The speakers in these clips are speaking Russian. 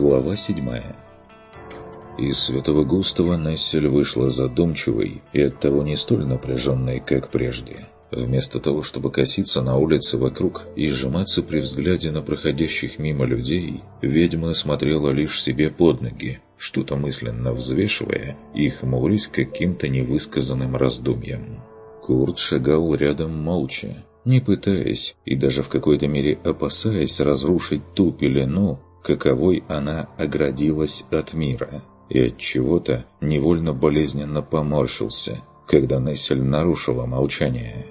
Глава седьмая Из Святого Густава Нессель вышла задумчивой и оттого не столь напряженной, как прежде. Вместо того, чтобы коситься на улице вокруг и сжиматься при взгляде на проходящих мимо людей, ведьма смотрела лишь себе под ноги, что-то мысленно взвешивая и хмурясь каким-то невысказанным раздумьем. Курт шагал рядом молча, не пытаясь и даже в какой-то мере опасаясь разрушить ту пелену, каковой она оградилась от мира, и от чего-то невольно болезненно поморщился, когда Нессель нарушила молчание.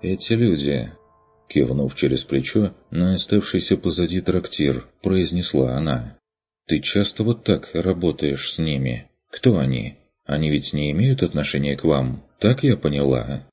«Эти люди...» Кивнув через плечо на оставшийся позади трактир, произнесла она. «Ты часто вот так работаешь с ними? Кто они? Они ведь не имеют отношения к вам, так я поняла?»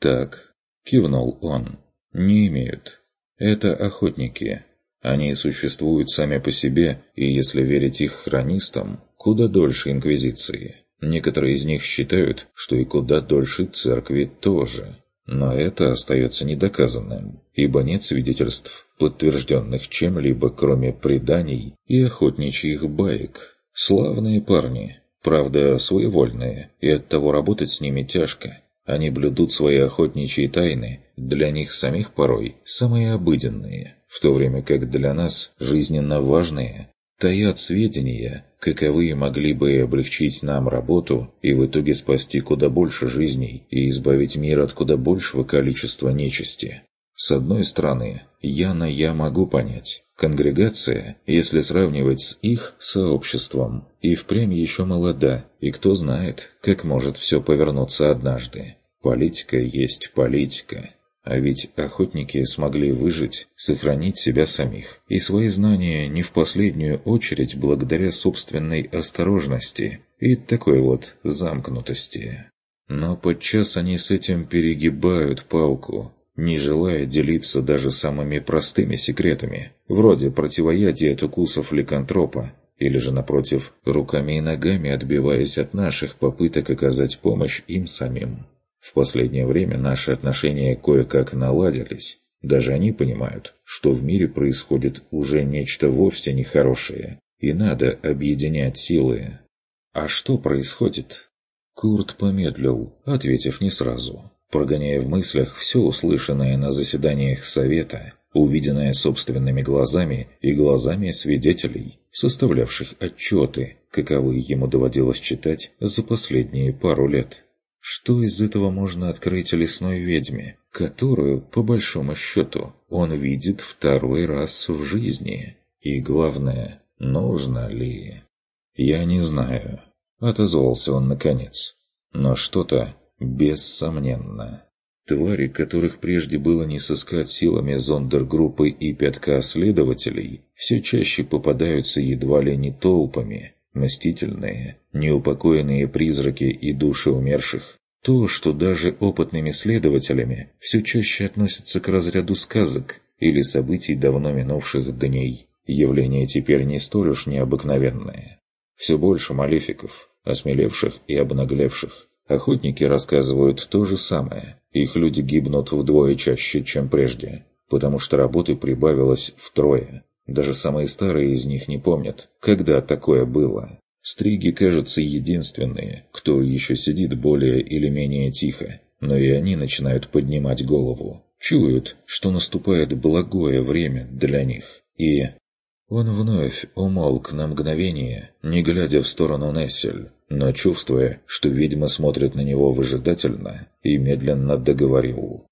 «Так», — кивнул он, — «не имеют. Это охотники, они существуют сами по себе, и если верить их хронистам, куда дольше Инквизиции. Некоторые из них считают, что и куда дольше Церкви тоже. Но это остается недоказанным, ибо нет свидетельств, подтвержденных чем-либо, кроме преданий и охотничьих баек. Славные парни, правда, своевольные, и оттого работать с ними тяжко. Они блюдут свои охотничьи тайны, для них самих порой самые обыденные – в то время как для нас жизненно важные таят сведения, каковые могли бы облегчить нам работу и в итоге спасти куда больше жизней и избавить мир от куда большего количества нечисти. С одной стороны, Яна я могу понять. Конгрегация, если сравнивать с их сообществом, и впрямь еще молода, и кто знает, как может все повернуться однажды. Политика есть политика. А ведь охотники смогли выжить, сохранить себя самих и свои знания не в последнюю очередь благодаря собственной осторожности и такой вот замкнутости. Но подчас они с этим перегибают палку, не желая делиться даже самыми простыми секретами, вроде противоядия от укусов ликантропа, или же, напротив, руками и ногами отбиваясь от наших попыток оказать помощь им самим. В последнее время наши отношения кое-как наладились. Даже они понимают, что в мире происходит уже нечто вовсе нехорошее, и надо объединять силы. А что происходит? Курт помедлил, ответив не сразу, прогоняя в мыслях все услышанное на заседаниях совета, увиденное собственными глазами и глазами свидетелей, составлявших отчеты, каковы ему доводилось читать за последние пару лет. Что из этого можно открыть лесной ведьме, которую, по большому счету, он видит второй раз в жизни? И главное, нужно ли? «Я не знаю», — отозвался он наконец. «Но что-то бессомненно. Твари, которых прежде было не сыскать силами зондергруппы и пятка следователей, все чаще попадаются едва ли не толпами, мстительные, неупокоенные призраки и души умерших. То, что даже опытными следователями все чаще относятся к разряду сказок или событий давно минувших дней, явление теперь не столь уж необыкновенное. Все больше малефиков, осмелевших и обнаглевших. Охотники рассказывают то же самое. Их люди гибнут вдвое чаще, чем прежде, потому что работы прибавилось втрое. Даже самые старые из них не помнят, когда такое было. Стриги, кажутся единственные, кто еще сидит более или менее тихо, но и они начинают поднимать голову. Чуют, что наступает благое время для них. И... Он вновь умолк на мгновение, не глядя в сторону Нессель, но чувствуя, что ведьма смотрит на него выжидательно, и медленно договорил.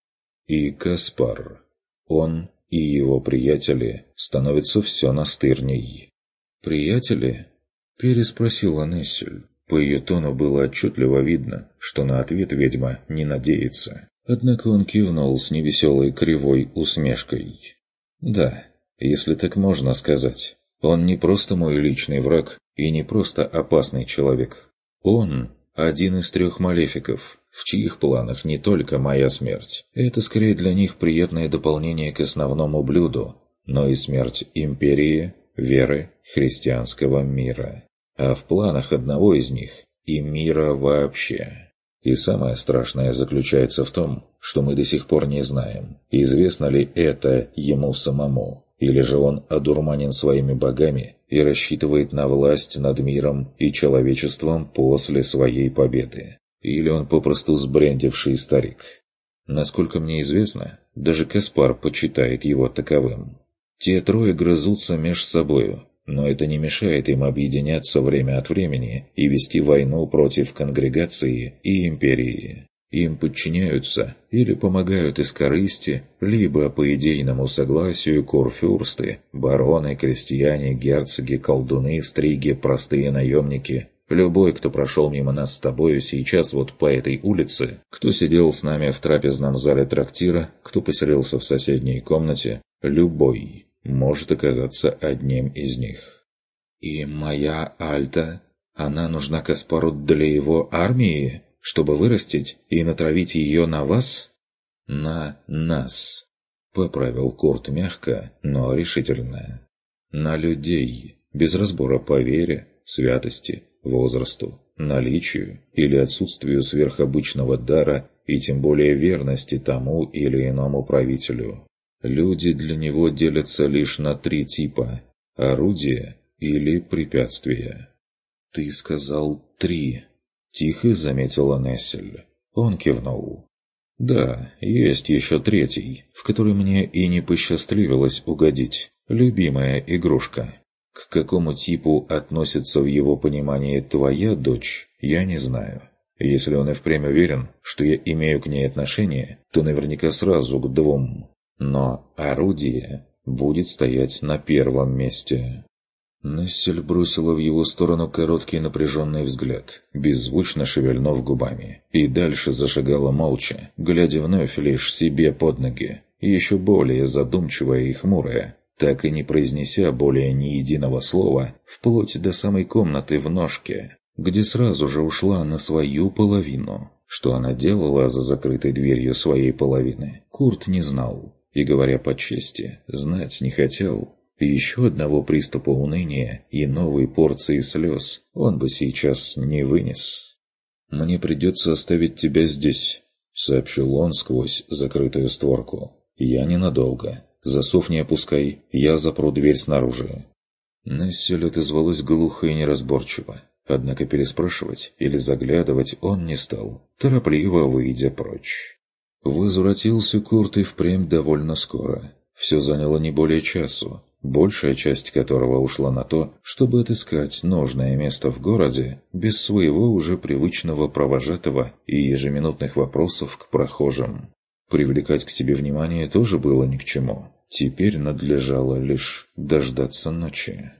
И Каспар. Он и его приятели становятся все настырней. «Приятели?» – переспросила Нессель. По ее тону было отчетливо видно, что на ответ ведьма не надеется. Однако он кивнул с невеселой кривой усмешкой. «Да, если так можно сказать. Он не просто мой личный враг и не просто опасный человек. Он – один из трех малефиков, в чьих планах не только моя смерть. Это скорее для них приятное дополнение к основному блюду, но и смерть империи, веры, христианского мира. А в планах одного из них и мира вообще. И самое страшное заключается в том, что мы до сих пор не знаем, известно ли это ему самому, или же он одурманен своими богами и рассчитывает на власть над миром и человечеством после своей победы. Или он попросту сбрендивший старик. Насколько мне известно, даже Каспар почитает его таковым. Те трое грызутся меж собою, но это не мешает им объединяться время от времени и вести войну против конгрегации и империи. Им подчиняются или помогают из корысти, либо по идейному согласию курфюрсты, бароны, крестьяне, герцоги, колдуны, стриги, простые наемники. Любой, кто прошел мимо нас с тобою сейчас вот по этой улице, кто сидел с нами в трапезном зале трактира, кто поселился в соседней комнате, любой может оказаться одним из них. «И моя Альта, она нужна Каспару для его армии?» чтобы вырастить и натравить ее на вас? На нас. Поправил Курт мягко, но решительно. На людей, без разбора по вере, святости, возрасту, наличию или отсутствию сверхобычного дара и тем более верности тому или иному правителю. Люди для него делятся лишь на три типа – орудия или препятствия. «Ты сказал три», Тихо заметила Нессель. Он кивнул. «Да, есть еще третий, в который мне и не посчастливилось угодить. Любимая игрушка. К какому типу относится в его понимании твоя дочь, я не знаю. Если он и впрямь уверен, что я имею к ней отношение, то наверняка сразу к двум. Но орудие будет стоять на первом месте». Нессель бросила в его сторону короткий напряженный взгляд, беззвучно шевельнув губами, и дальше зашагала молча, глядя вновь лишь себе под ноги, еще более задумчивая и хмурая, так и не произнеся более ни единого слова, вплоть до самой комнаты в ножке, где сразу же ушла на свою половину. Что она делала за закрытой дверью своей половины, Курт не знал, и, говоря по чести, знать не хотел, еще одного приступа уныния и новой порции слез он бы сейчас не вынес. «Мне придется оставить тебя здесь», — сообщил он сквозь закрытую створку. «Я ненадолго. Засов не опускай, я запру дверь снаружи». Нессель отозвалась глухо и неразборчиво. Однако переспрашивать или заглядывать он не стал, торопливо выйдя прочь. Возвратился Курт и впрямь довольно скоро. Все заняло не более часу, большая часть которого ушла на то, чтобы отыскать нужное место в городе без своего уже привычного провожатого и ежеминутных вопросов к прохожим. Привлекать к себе внимание тоже было ни к чему. Теперь надлежало лишь дождаться ночи.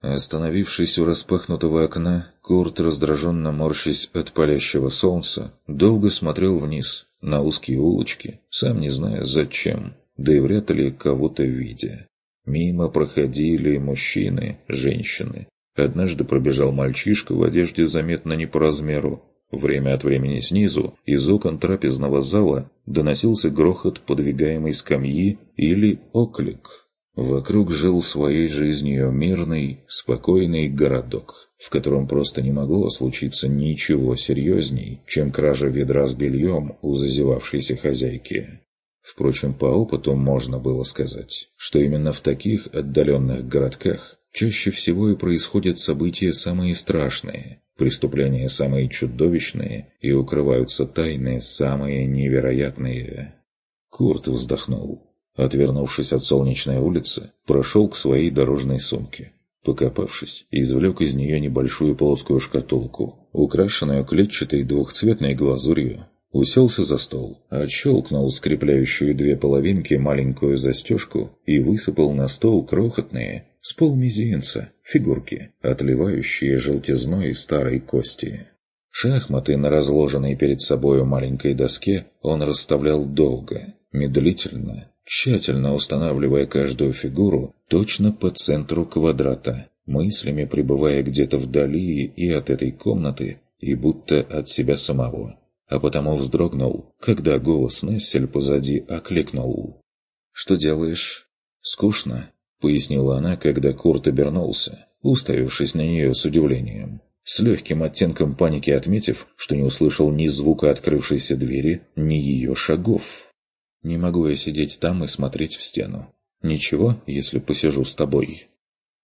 Остановившись у распахнутого окна, Курт, раздраженно морщась от палящего солнца, долго смотрел вниз, на узкие улочки, сам не зная зачем, да и вряд ли кого-то видя. Мимо проходили мужчины, женщины. Однажды пробежал мальчишка в одежде заметно не по размеру. Время от времени снизу, из окон трапезного зала, доносился грохот подвигаемой скамьи или оклик. Вокруг жил своей жизнью мирный, спокойный городок, в котором просто не могло случиться ничего серьезней, чем кража ведра с бельем у зазевавшейся хозяйки. Впрочем, по опыту можно было сказать, что именно в таких отдаленных городках чаще всего и происходят события самые страшные, преступления самые чудовищные и укрываются тайны самые невероятные. Курт вздохнул. Отвернувшись от солнечной улицы, прошел к своей дорожной сумке. Покопавшись, извлек из нее небольшую плоскую шкатулку, украшенную клетчатой двухцветной глазурью Уселся за стол, отщелкнул скрепляющую две половинки маленькую застежку и высыпал на стол крохотные, с полмизинца, фигурки, отливающие желтизной старой кости. Шахматы на разложенной перед собою маленькой доске он расставлял долго, медлительно, тщательно устанавливая каждую фигуру точно по центру квадрата, мыслями пребывая где-то вдали и от этой комнаты, и будто от себя самого а потому вздрогнул, когда голос Нессель позади окликнул. «Что делаешь?» «Скучно», — пояснила она, когда Курт обернулся, уставившись на нее с удивлением, с легким оттенком паники отметив, что не услышал ни звука открывшейся двери, ни ее шагов. «Не могу я сидеть там и смотреть в стену. Ничего, если посижу с тобой?»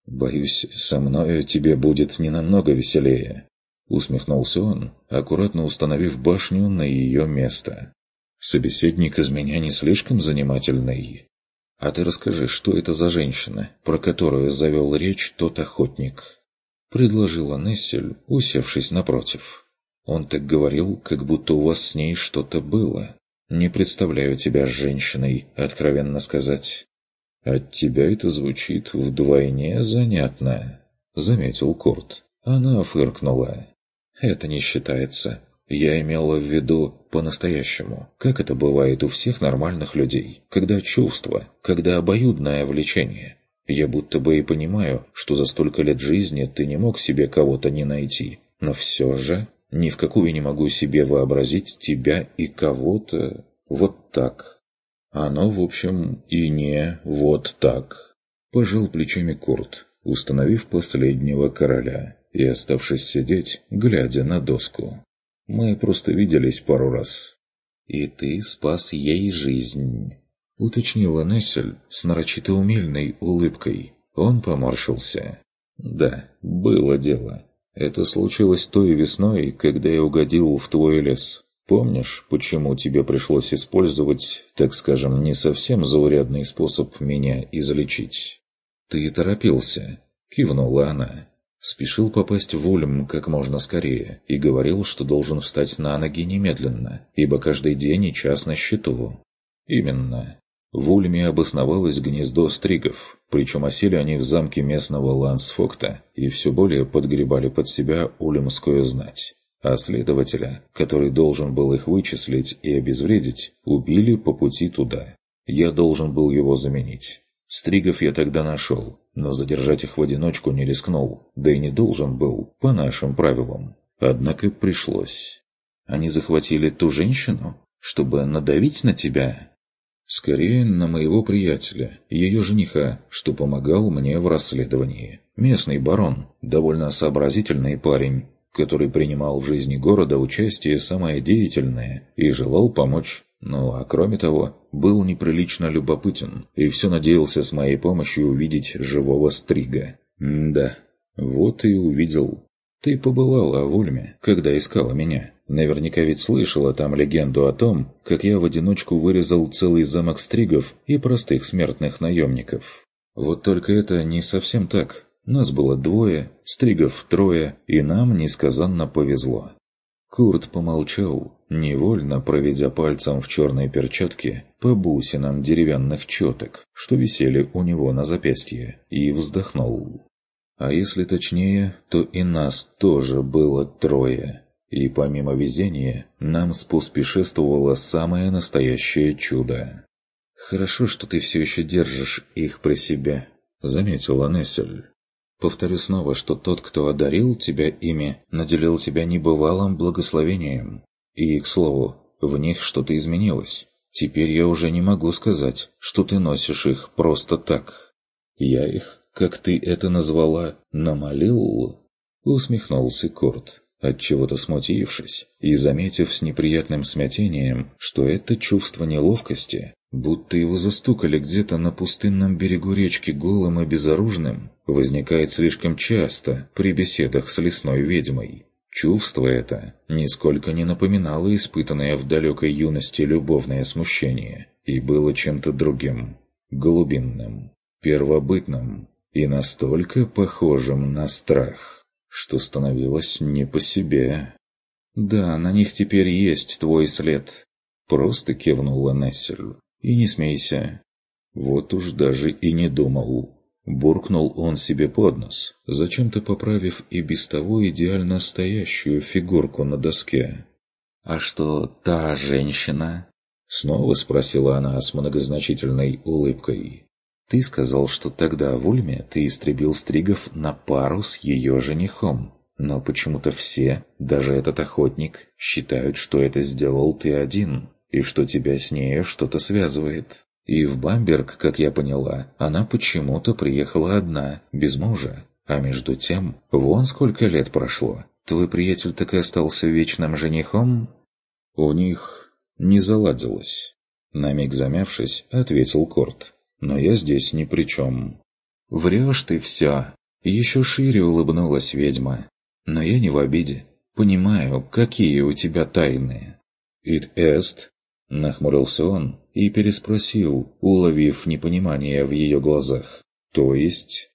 Боюсь, со мною тебе будет не намного веселее. Усмехнулся он, аккуратно установив башню на ее место. Собеседник из меня не слишком занимательный. А ты расскажи, что это за женщина, про которую завел речь тот охотник? Предложила Нессель, усевшись напротив. Он так говорил, как будто у вас с ней что-то было. Не представляю тебя женщиной, откровенно сказать. От тебя это звучит вдвойне занятно, заметил Курт. Она фыркнула. Это не считается. Я имела в виду по-настоящему, как это бывает у всех нормальных людей, когда чувство, когда обоюдное влечение. Я будто бы и понимаю, что за столько лет жизни ты не мог себе кого-то не найти, но все же ни в какую не могу себе вообразить тебя и кого-то вот так. Оно, в общем, и не вот так. Пожал плечами Курт, установив последнего короля и оставшись сидеть, глядя на доску. Мы просто виделись пару раз. «И ты спас ей жизнь», — уточнила Нессель с нарочито умильной улыбкой. Он поморщился. «Да, было дело. Это случилось той весной, когда я угодил в твой лес. Помнишь, почему тебе пришлось использовать, так скажем, не совсем заурядный способ меня излечить?» «Ты торопился», — кивнула она. Спешил попасть в Ульм как можно скорее и говорил, что должен встать на ноги немедленно, ибо каждый день и час на счету. Именно. В Ульме обосновалось гнездо стригов, причем осели они в замке местного Лансфокта и все более подгребали под себя ульмскую знать. А следователя, который должен был их вычислить и обезвредить, убили по пути туда. Я должен был его заменить. Стригов я тогда нашел, но задержать их в одиночку не рискнул, да и не должен был, по нашим правилам. Однако пришлось. Они захватили ту женщину, чтобы надавить на тебя? Скорее, на моего приятеля, ее жениха, что помогал мне в расследовании. Местный барон, довольно сообразительный парень, который принимал в жизни города участие самое деятельное и желал помочь ну, а кроме того, был неприлично любопытен и все надеялся с моей помощью увидеть живого стрига. М да, вот и увидел. Ты побывала в Ульме, когда искала меня. Наверняка ведь слышала там легенду о том, как я в одиночку вырезал целый замок стригов и простых смертных наемников. Вот только это не совсем так. Нас было двое, стригов трое, и нам несказанно повезло. Курт помолчал, невольно проведя пальцем в черной перчатке по бусинам деревянных четок, что висели у него на запястье, и вздохнул. А если точнее, то и нас тоже было трое. И помимо везения, нам споспешествовало самое настоящее чудо. «Хорошо, что ты все еще держишь их при себе», — заметила Нессель. Повторю снова, что тот, кто одарил тебя ими, наделил тебя небывалым благословением. И, к слову, в них что-то изменилось. Теперь я уже не могу сказать, что ты носишь их просто так. Я их, как ты это назвала, намолил? Усмехнулся Курт, отчего-то смутившись и заметив с неприятным смятением, что это чувство неловкости будто его застукали где-то на пустынном берегу речки голым и безоружным, возникает слишком часто при беседах с лесной ведьмой. Чувство это нисколько не напоминало испытанное в далекой юности любовное смущение и было чем-то другим, глубинным, первобытным и настолько похожим на страх, что становилось не по себе. «Да, на них теперь есть твой след», — просто кивнула Нессель. И не смейся. Вот уж даже и не думал. Буркнул он себе под нос, зачем-то поправив и без того идеально стоящую фигурку на доске. «А что та женщина?» Снова спросила она с многозначительной улыбкой. «Ты сказал, что тогда в Ульме ты истребил Стригов на пару с ее женихом. Но почему-то все, даже этот охотник, считают, что это сделал ты один и что тебя с нею что-то связывает. И в Бамберг, как я поняла, она почему-то приехала одна, без мужа. А между тем, вон сколько лет прошло. Твой приятель так и остался вечным женихом? У них не заладилось. На миг замявшись, ответил Корт. Но я здесь ни при чем. «Врешь ты все!» Еще шире улыбнулась ведьма. «Но я не в обиде. Понимаю, какие у тебя тайны». «It est?» Нахмурился он и переспросил, уловив непонимание в ее глазах. «То есть?»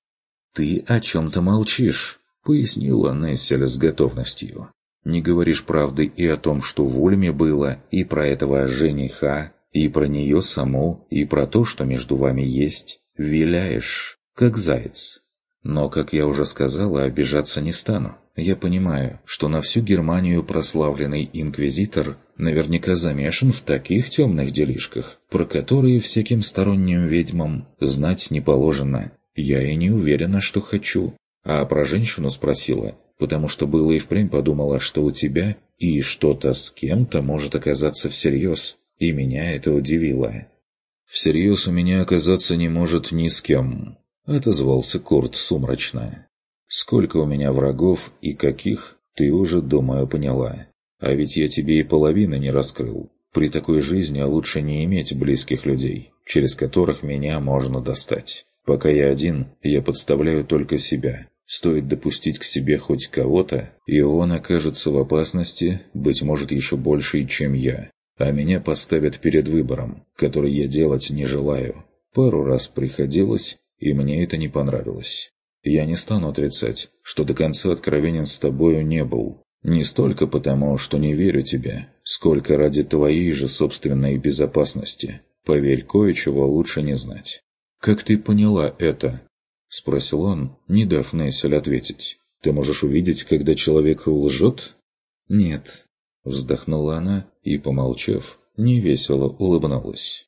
«Ты о чем-то молчишь», — пояснила Нессель с готовностью. «Не говоришь правды и о том, что в Ульме было, и про этого жениха, и про нее саму, и про то, что между вами есть. Виляешь, как заяц. Но, как я уже сказала, обижаться не стану. Я понимаю, что на всю Германию прославленный инквизитор наверняка замешан в таких темных делишках, про которые всяким сторонним ведьмам знать не положено. Я и не уверена, что хочу. А про женщину спросила, потому что было и впрямь подумала, что у тебя и что-то с кем-то может оказаться всерьез, и меня это удивило. «Всерьез у меня оказаться не может ни с кем», — отозвался Курт сумрачно. «Сколько у меня врагов и каких, ты уже, думаю, поняла. А ведь я тебе и половины не раскрыл. При такой жизни лучше не иметь близких людей, через которых меня можно достать. Пока я один, я подставляю только себя. Стоит допустить к себе хоть кого-то, и он окажется в опасности, быть может, еще большей, чем я а меня поставят перед выбором, который я делать не желаю. Пару раз приходилось, и мне это не понравилось. Я не стану отрицать, что до конца откровенен с тобою не был. Не столько потому, что не верю тебе, сколько ради твоей же собственной безопасности. Поверь, кое-чего лучше не знать. «Как ты поняла это?» – спросил он, не дав Нессель ответить. «Ты можешь увидеть, когда человек лжет?» «Нет, Вздохнула она и, помолчав, невесело улыбнулась.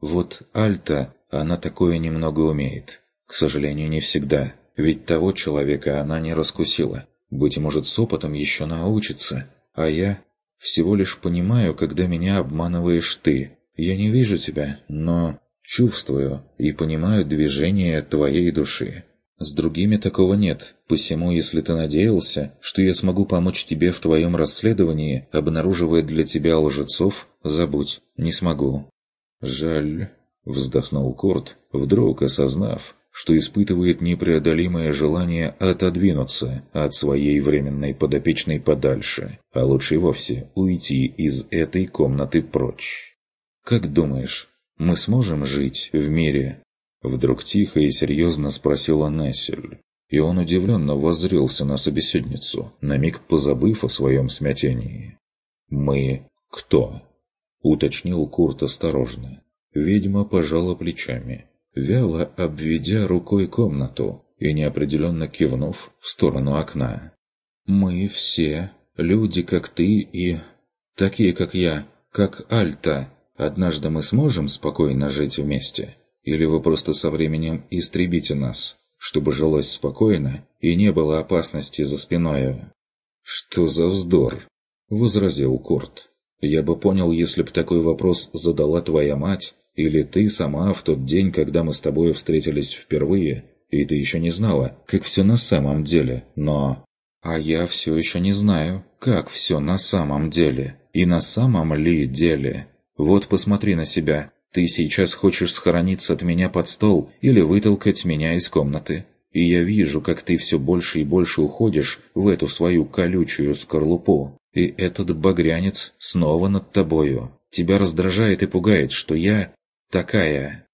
«Вот Альта, она такое немного умеет. К сожалению, не всегда. Ведь того человека она не раскусила. Быть может, с опытом еще научится. А я всего лишь понимаю, когда меня обманываешь ты. Я не вижу тебя, но чувствую и понимаю движение твоей души. С другими такого нет, посему если ты надеялся, что я смогу помочь тебе в твоем расследовании, обнаруживая для тебя лжецов, забудь, не смогу». «Жаль», — вздохнул Корт, вдруг осознав, что испытывает непреодолимое желание отодвинуться от своей временной подопечной подальше, а лучше вовсе уйти из этой комнаты прочь. «Как думаешь, мы сможем жить в мире, Вдруг тихо и серьезно спросила Нессель. И он удивленно воззрелся на собеседницу, на миг позабыв о своем смятении. «Мы кто?» — уточнил Курт осторожно. Ведьма пожала плечами, вяло обведя рукой комнату и неопределенно кивнув в сторону окна. «Мы все люди, как ты и... такие, как я, как Альта. Однажды мы сможем спокойно жить вместе?» Или вы просто со временем истребите нас, чтобы жилось спокойно и не было опасности за спиной?» «Что за вздор?» — возразил Курт. «Я бы понял, если б такой вопрос задала твоя мать, или ты сама в тот день, когда мы с тобой встретились впервые, и ты еще не знала, как все на самом деле, но...» «А я все еще не знаю, как все на самом деле, и на самом ли деле. Вот посмотри на себя, ты сейчас хочешь схорониться от меня под стол или вытолкать меня из комнаты. И я вижу, как ты все больше и больше уходишь в эту свою колючую скорлупу. И этот багрянец снова над тобою. Тебя раздражает и пугает, что я такая.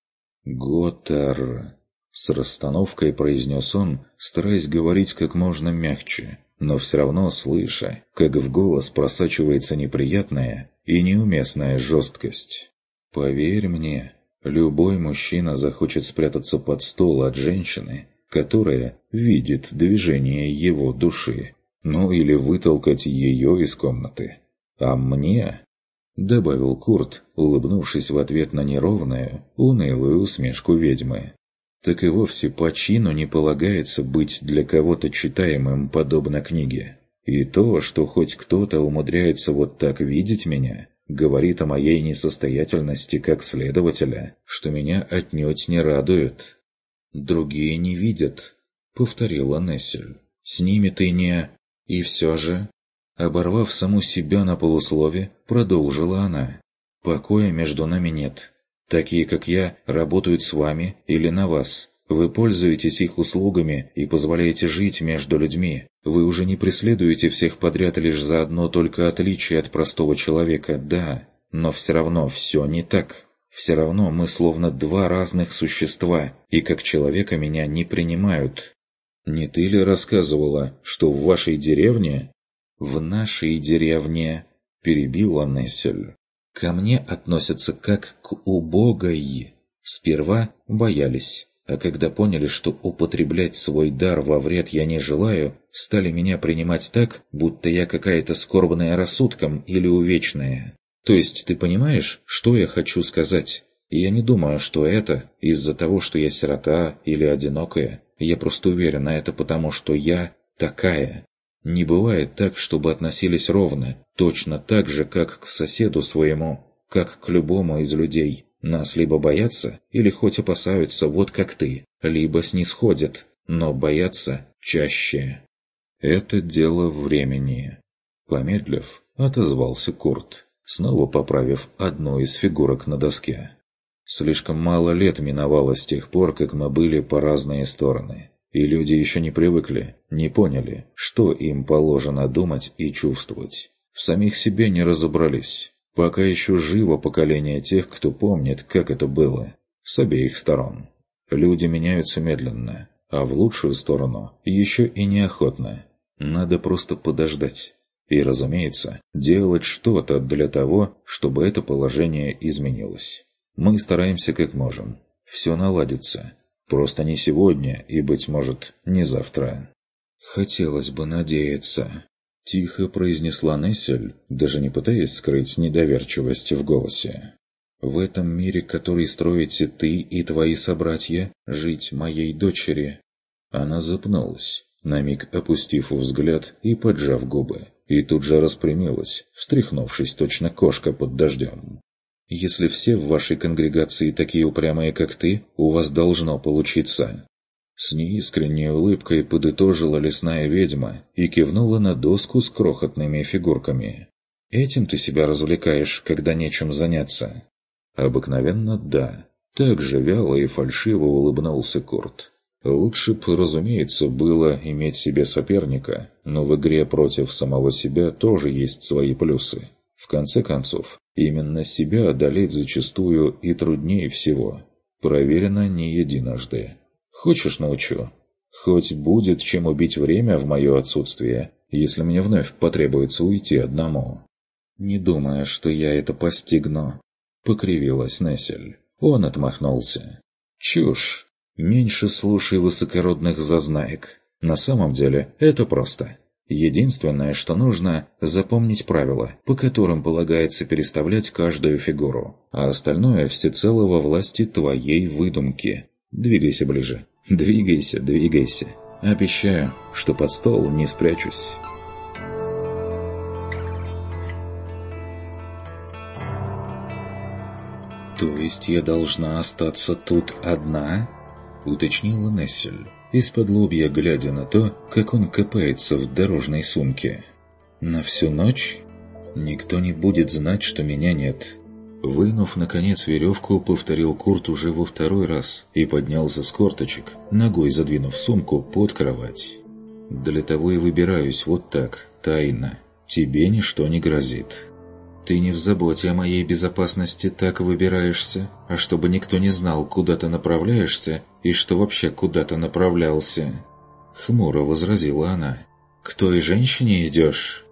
Готар. С расстановкой произнес он, стараясь говорить как можно мягче, но все равно слыша, как в голос просачивается неприятная и неуместная жесткость. Поверь мне, любой мужчина захочет спрятаться под стол от женщины, которая видит движение его души, ну или вытолкать ее из комнаты. А мне, добавил Курт, улыбнувшись в ответ на неровную, унылую усмешку ведьмы, так и вовсе по чину не полагается быть для кого-то читаемым подобно книге. И то, что хоть кто-то умудряется вот так видеть меня, говорит о моей несостоятельности как следователя, что меня отнюдь не радует. «Другие не видят», — повторила Нессель. «С ними ты не...» «И все же...» Оборвав саму себя на полуслове, продолжила она. «Покоя между нами нет. Такие, как я, работают с вами или на вас. Вы пользуетесь их услугами и позволяете жить между людьми. Вы уже не преследуете всех подряд лишь за одно только отличие от простого человека, да. Но все равно все не так. Все равно мы словно два разных существа, и как человека меня не принимают. Не ты ли рассказывала, что в вашей деревне... В нашей деревне, перебила Нессель. Ко мне относятся как к убогой. Сперва боялись, а когда поняли, что употреблять свой дар во вред я не желаю, стали меня принимать так, будто я какая-то скорбная рассудком или увечная. То есть ты понимаешь, что я хочу сказать? я не думаю, что это из-за того, что я сирота или одинокая. Я просто уверена, это потому, что я такая. Не бывает так, чтобы относились ровно, точно так же, как к соседу своему, как к любому из людей. Нас либо боятся, или хоть опасаются, вот как ты, либо снисходят, но боятся чаще. Это дело времени. Помедлив, отозвался Курт, снова поправив одну из фигурок на доске. Слишком мало лет миновало с тех пор, как мы были по разные стороны. И люди еще не привыкли, не поняли, что им положено думать и чувствовать. В самих себе не разобрались. Пока еще живо поколение тех, кто помнит, как это было, с обеих сторон. Люди меняются медленно, а в лучшую сторону еще и неохотно. Надо просто подождать. И, разумеется, делать что-то для того, чтобы это положение изменилось. Мы стараемся как можем. Все наладится. Просто не сегодня и, быть может, не завтра. Хотелось бы надеяться. Тихо произнесла Нессель, даже не пытаясь скрыть недоверчивость в голосе. «В этом мире, который строите ты и твои собратья, жить моей дочери». Она запнулась, на миг опустив взгляд и поджав губы, и тут же распрямилась, встряхнувшись точно кошка под дождем. «Если все в вашей конгрегации такие упрямые, как ты, у вас должно получиться. С неискренней улыбкой подытожила лесная ведьма и кивнула на доску с крохотными фигурками. «Этим ты себя развлекаешь, когда нечем заняться?» «Обыкновенно да». Так же вяло и фальшиво улыбнулся Курт. Лучше бы, разумеется, было иметь себе соперника, но в игре против самого себя тоже есть свои плюсы. В конце концов, именно себя одолеть зачастую и труднее всего. Проверено не единожды. Хочешь, научу? Хоть будет чем убить время в мое отсутствие, если мне вновь потребуется уйти одному. Не думая, что я это постигну, покривилась Нессель. Он отмахнулся. Чушь. Меньше слушай высокородных зазнаек. На самом деле это просто. Единственное, что нужно, запомнить правила, по которым полагается переставлять каждую фигуру, а остальное всецело во власти твоей выдумки. Двигайся ближе. Двигайся, двигайся. Обещаю, что под стол не спрячусь. «То есть я должна остаться тут одна?» — уточнила Нессель, из-под лобья глядя на то, как он копается в дорожной сумке. «На всю ночь? Никто не будет знать, что меня нет. Вынув, наконец, веревку, повторил Курт уже во второй раз и поднялся с корточек, ногой задвинув сумку под кровать. «Для того и выбираюсь вот так, тайно. Тебе ничто не грозит. Ты не в заботе о моей безопасности так выбираешься, а чтобы никто не знал, куда ты направляешься и что вообще куда ты направлялся». Хмуро возразила она. «К той женщине идешь?»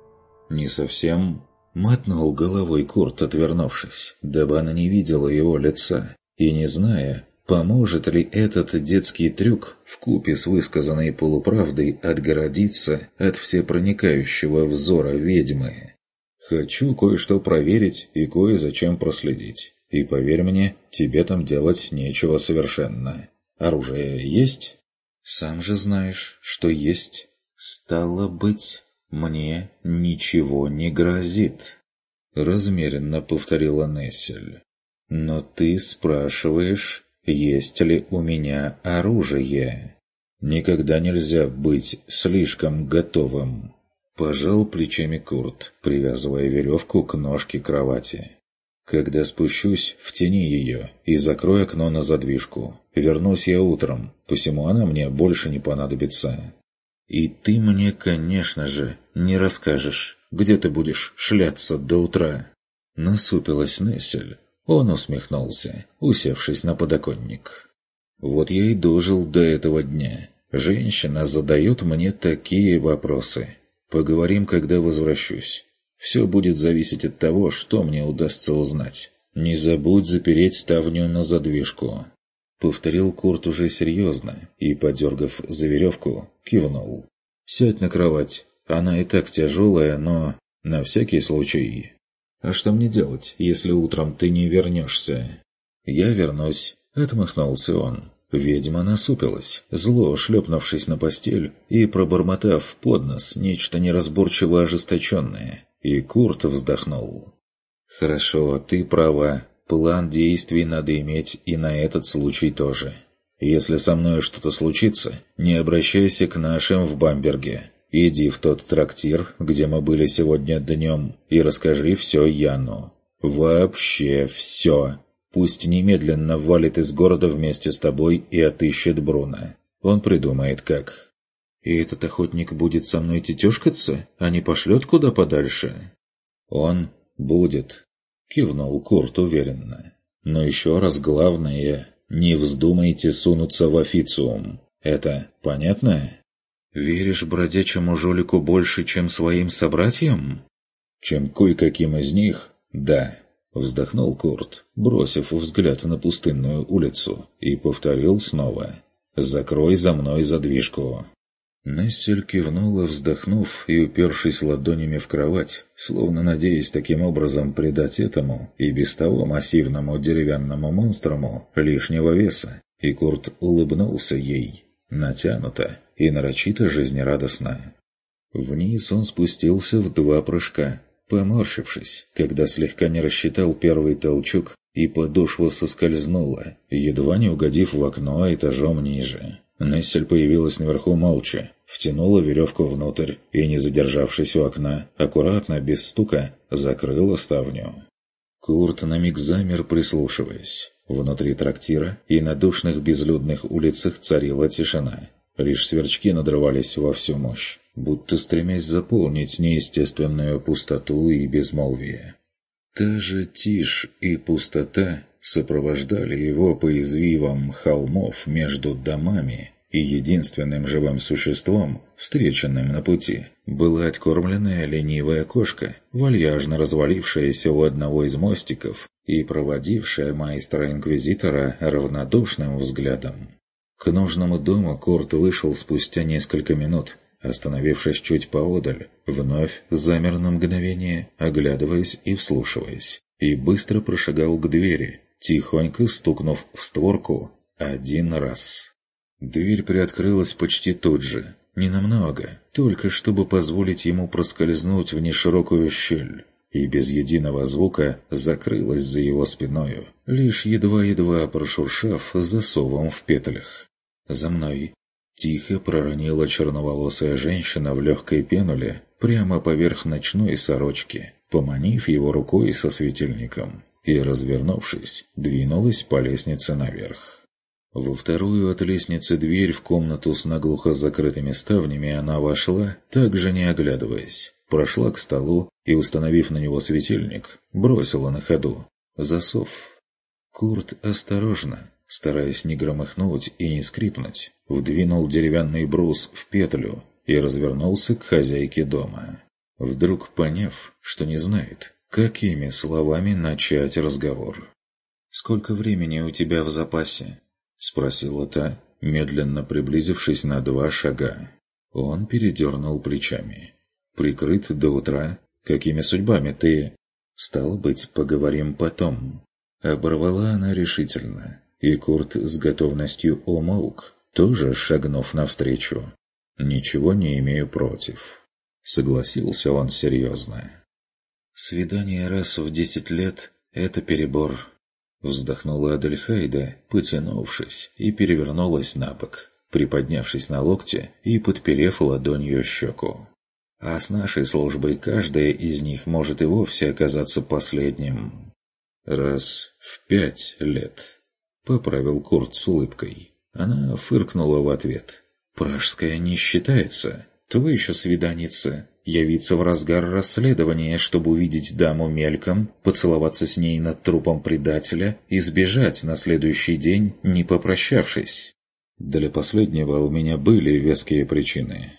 «Не совсем», Мотнул головой Курт, отвернувшись, дабы она не видела его лица, и не зная, поможет ли этот детский трюк в купе с высказанной полуправдой отгородиться от всепроникающего взора ведьмы. «Хочу кое-что проверить и кое-зачем проследить. И поверь мне, тебе там делать нечего совершенно. Оружие есть?» «Сам же знаешь, что есть. Стало быть...» «Мне ничего не грозит», — размеренно повторила Нессель. «Но ты спрашиваешь, есть ли у меня оружие? Никогда нельзя быть слишком готовым». Пожал плечами Курт, привязывая веревку к ножке кровати. Когда спущусь, втяни ее и закрой окно на задвижку. Вернусь я утром, посему она мне больше не понадобится. И ты мне, конечно же, не расскажешь, где ты будешь шляться до утра. Насупилась Нессель. Он усмехнулся, усевшись на подоконник. Вот я и дожил до этого дня. Женщина задает мне такие вопросы. Поговорим, когда возвращусь. Все будет зависеть от того, что мне удастся узнать. Не забудь запереть ставню на задвижку. Повторил Курт уже серьезно и, подергав за веревку, кивнул. «Сядь на кровать. Она и так тяжелая, но на всякий случай. А что мне делать, если утром ты не вернешься?» «Я вернусь», — отмахнулся он. Ведьма насупилась, зло шлепнувшись на постель и пробормотав под нос нечто неразборчиво ожесточенное. И Курт вздохнул. «Хорошо, ты права. План действий надо иметь и на этот случай тоже. Если со мной что-то случится, не обращайся к нашим в Бамберге. Иди в тот трактир, где мы были сегодня днем, и расскажи все Яну. Вообще все. Пусть немедленно валит из города вместе с тобой и отыщет Бруна. Он придумает как. И этот охотник будет со мной тетешкаться, а не пошлет куда подальше? Он будет, кивнул Курт уверенно. Но еще раз главное, не вздумайте сунуться в официум. Это понятно? Веришь бродячему жулику больше, чем своим собратьям? Чем кое-каким из них? Да. Вздохнул Курт, бросив взгляд на пустынную улицу, и повторил снова. «Закрой за мной задвижку». Нессель кивнула, вздохнув и упершись ладонями в кровать, словно надеясь таким образом придать этому и без того массивному деревянному монструму лишнего веса, и Курт улыбнулся ей, натянуто и нарочито жизнерадостно. Вниз он спустился в два прыжка, поморщившись, когда слегка не рассчитал первый толчок, и подошва соскользнула, едва не угодив в окно этажом ниже. Нессель появилась наверху молча, втянула веревку внутрь и, не задержавшись у окна, аккуратно, без стука, закрыла ставню. Курт на миг замер, прислушиваясь. Внутри трактира и на душных безлюдных улицах царила тишина. Лишь сверчки надрывались во всю мощь, будто стремясь заполнить неестественную пустоту и безмолвие. Та же тишь и пустота сопровождали его по извивам холмов между домами, и единственным живым существом, встреченным на пути, была откормленная ленивая кошка, вальяжно развалившаяся у одного из мостиков и проводившая майстра-инквизитора равнодушным взглядом. К нужному дому Курт вышел спустя несколько минут, остановившись чуть поодаль, вновь замер на мгновение, оглядываясь и вслушиваясь, и быстро прошагал к двери, тихонько стукнув в створку один раз. Дверь приоткрылась почти тут же, ненамного, только чтобы позволить ему проскользнуть в неширокую щель, и без единого звука закрылась за его спиною, лишь едва-едва прошуршав засовом в петлях. «За мной!» Тихо проронила черноволосая женщина в легкой пенуле прямо поверх ночной сорочки, поманив его рукой со светильником и, развернувшись, двинулась по лестнице наверх. Во вторую от лестницы дверь в комнату с наглухо закрытыми ставнями она вошла, также не оглядываясь, прошла к столу и, установив на него светильник, бросила на ходу. Засов. Курт осторожно, стараясь не громыхнуть и не скрипнуть, вдвинул деревянный брус в петлю и развернулся к хозяйке дома. Вдруг поняв, что не знает, какими словами начать разговор. «Сколько времени у тебя в запасе?» — спросила та, медленно приблизившись на два шага. Он передернул плечами. «Прикрыт до утра. Какими судьбами ты...» «Стало быть, поговорим потом». Оборвала она решительно, и Курт с готовностью умолк, тоже шагнув навстречу. «Ничего не имею против». Согласился он серьезно. «Свидание раз в десять лет — это перебор», — вздохнула Адельхайда, потянувшись, и перевернулась на бок, приподнявшись на локте и подперев ладонью щеку. «А с нашей службой каждая из них может и вовсе оказаться последним». «Раз в пять лет», — поправил Курт с улыбкой. Она фыркнула в ответ. «Пражская не считается. То еще свиданица. Явиться в разгар расследования, чтобы увидеть даму мельком, поцеловаться с ней над трупом предателя и сбежать на следующий день, не попрощавшись. Для последнего у меня были веские причины.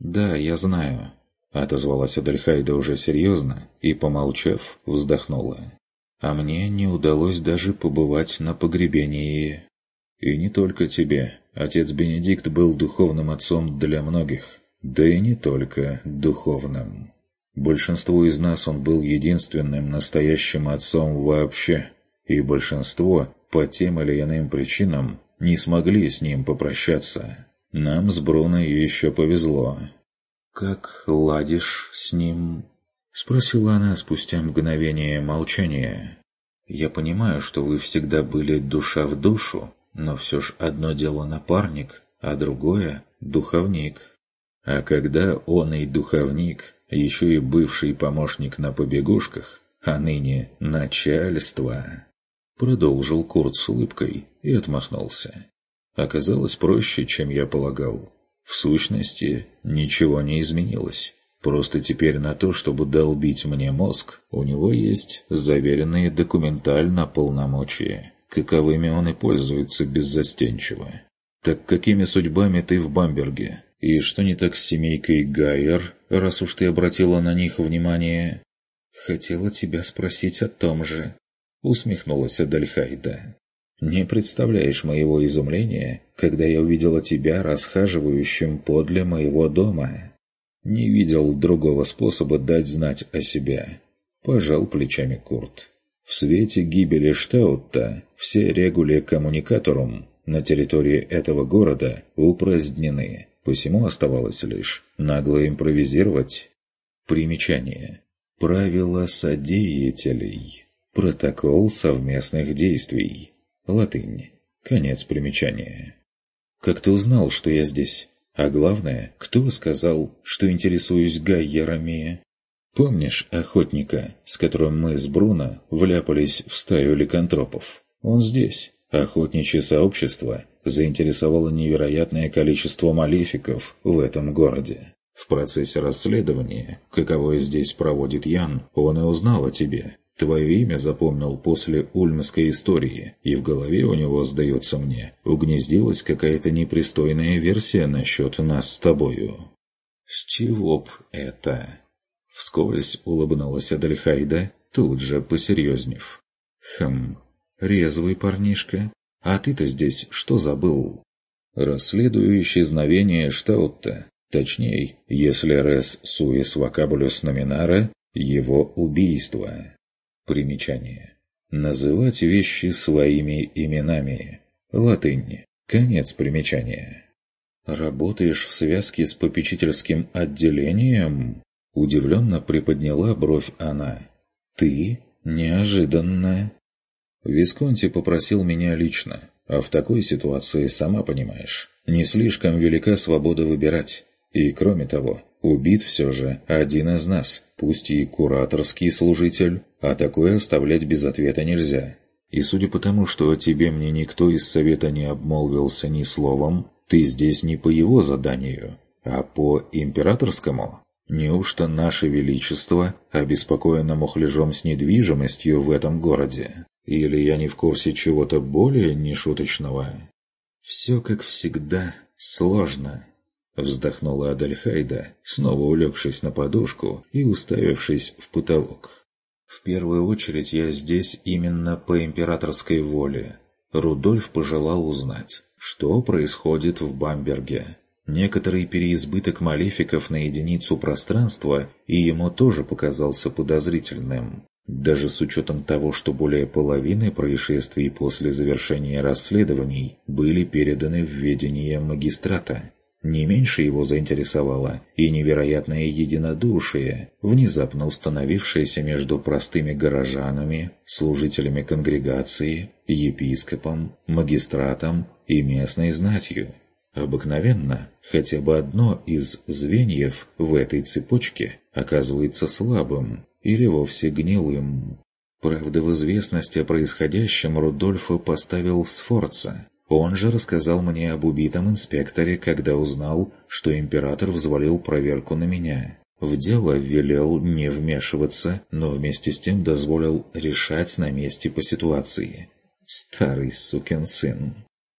«Да, я знаю», — отозвалась Адельхайда уже серьезно и, помолчав, вздохнула. «А мне не удалось даже побывать на погребении». «И не только тебе. Отец Бенедикт был духовным отцом для многих. Да и не только духовным. Большинству из нас он был единственным настоящим отцом вообще, и большинство, по тем или иным причинам, не смогли с ним попрощаться. Нам с Бруно еще повезло. «Как ладишь с ним?» — спросила она спустя мгновение молчания. «Я понимаю, что вы всегда были душа в душу, но все ж одно дело напарник, а другое — духовник. А когда он и духовник, еще и бывший помощник на побегушках, а ныне начальство...» Продолжил Курт с улыбкой и отмахнулся. Оказалось проще, чем я полагал. В сущности, ничего не изменилось. Просто теперь на то, чтобы долбить мне мозг, у него есть заверенные документально полномочия, каковыми он и пользуется беззастенчиво. Так какими судьбами ты в Бамберге? И что не так с семейкой Гайер, раз уж ты обратила на них внимание? Хотела тебя спросить о том же, усмехнулась Адальхайда. Не представляешь моего изумления, когда я увидела тебя расхаживающим подле моего дома. Не видел другого способа дать знать о себе. Пожал плечами Курт. В свете гибели Штаутта все регули коммуникаторум на территории этого города упразднены, посему оставалось лишь нагло импровизировать. Примечание. Правила содеятелей. Протокол совместных действий. Латынь. Конец примечания. Как ты узнал, что я здесь? А главное, кто сказал, что интересуюсь гайерами? Помнишь охотника, с которым мы с Бруно вляпались в стаю ликантропов? Он здесь. Охотничье сообщество заинтересовало невероятное количество малефиков в этом городе. В процессе расследования, каковое здесь проводит Ян, он и узнал о тебе, Твое имя запомнил после ульмской истории, и в голове у него, сдается мне, угнездилась какая-то непристойная версия насчет нас с тобою. «С чего б это?» Вскользь улыбнулась Адельхайда, тут же посерьезнев. «Хм, резвый парнишка. А ты-то здесь что забыл?» «Расследую исчезновение Штаутта. Точнее, если рес суис вокабулюс номинара, его убийство». Примечание. Называть вещи своими именами. Латынь. Конец примечания. «Работаешь в связке с попечительским отделением?» Удивленно приподняла бровь она. «Ты? Неожиданно!» Висконти попросил меня лично, а в такой ситуации, сама понимаешь, не слишком велика свобода выбирать. И кроме того, убит все же один из нас, пусть и кураторский служитель, а такое оставлять без ответа нельзя. И судя по тому, что о тебе мне никто из совета не обмолвился ни словом, ты здесь не по его заданию, а по императорскому. Неужто наше величество обеспокоено мухляжом с недвижимостью в этом городе? Или я не в курсе чего-то более нешуточного? Все, как всегда, сложно. Вздохнула Адальхайда, снова улегшись на подушку и уставившись в потолок. «В первую очередь я здесь именно по императорской воле». Рудольф пожелал узнать, что происходит в Бамберге. Некоторый переизбыток малефиков на единицу пространства и ему тоже показался подозрительным. Даже с учетом того, что более половины происшествий после завершения расследований были переданы в ведение магистрата. Не меньше его заинтересовало и невероятное единодушие, внезапно установившееся между простыми горожанами, служителями конгрегации, епископом, магистратом и местной знатью. Обыкновенно хотя бы одно из звеньев в этой цепочке оказывается слабым или вовсе гнилым. Правда, в известность о происходящем Рудольфо поставил Сфорца. Он же рассказал мне об убитом инспекторе, когда узнал, что император взвалил проверку на меня. В дело велел не вмешиваться, но вместе с тем дозволил решать на месте по ситуации. Старый сукин сын.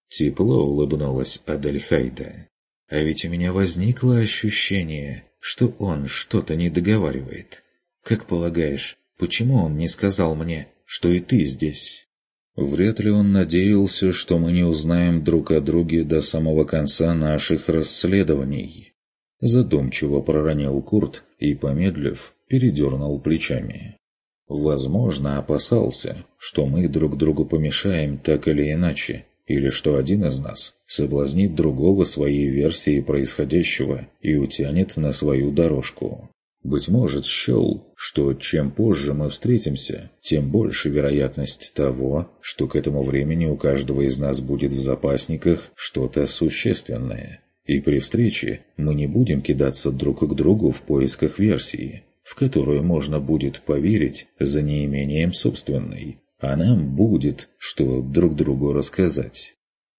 Тепло улыбнулась Адельхайда. А ведь у меня возникло ощущение, что он что-то не договаривает. Как полагаешь, почему он не сказал мне, что и ты здесь? Вряд ли он надеялся, что мы не узнаем друг о друге до самого конца наших расследований. Задумчиво проронил Курт и, помедлив, передернул плечами. Возможно, опасался, что мы друг другу помешаем так или иначе, или что один из нас соблазнит другого своей версией происходящего и утянет на свою дорожку. Быть может, счел, что чем позже мы встретимся, тем больше вероятность того, что к этому времени у каждого из нас будет в запасниках что-то существенное. И при встрече мы не будем кидаться друг к другу в поисках версии, в которую можно будет поверить за неимением собственной, а нам будет, что друг другу рассказать.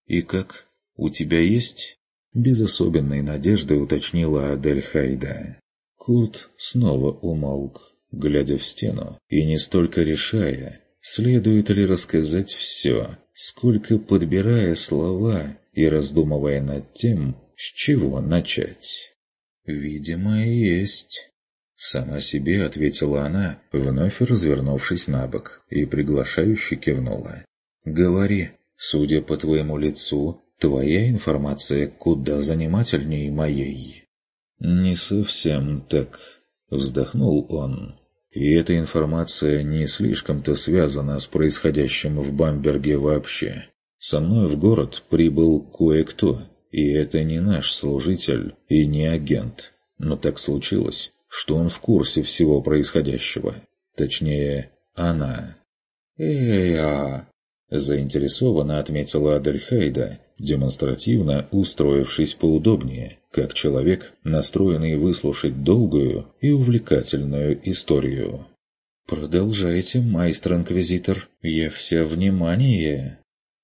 «И как? У тебя есть?» Без особенной надежды уточнила Адель Хайда. Курт снова умолк, глядя в стену, и не столько решая, следует ли рассказать все, сколько подбирая слова и раздумывая над тем, с чего начать. «Видимо, есть». Сама себе ответила она, вновь развернувшись на бок, и приглашающе кивнула. «Говори, судя по твоему лицу, твоя информация куда занимательнее моей». «Не совсем так», — вздохнул он. «И эта информация не слишком-то связана с происходящим в Бамберге вообще. Со мной в город прибыл кое-кто, и это не наш служитель и не агент. Но так случилось, что он в курсе всего происходящего. Точнее, она. «Эй-а!» – заинтересованно отметила Адельхейда, демонстративно устроившись поудобнее, как человек, настроенный выслушать долгую и увлекательную историю. «Продолжайте, майстер-инквизитор, я вся внимание!»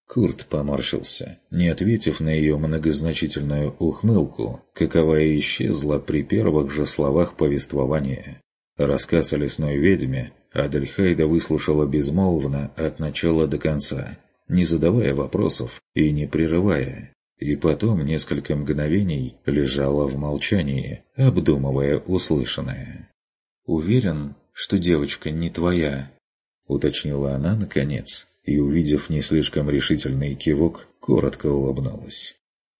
Курт поморщился, не ответив на ее многозначительную ухмылку, каковая исчезла при первых же словах повествования. Рассказ о лесной ведьме Адельхайда выслушала безмолвно от начала до конца, не задавая вопросов и не прерывая. И потом несколько мгновений лежала в молчании, обдумывая услышанное. «Уверен, что девочка не твоя», — уточнила она наконец и, увидев не слишком решительный кивок, коротко улыбнулась.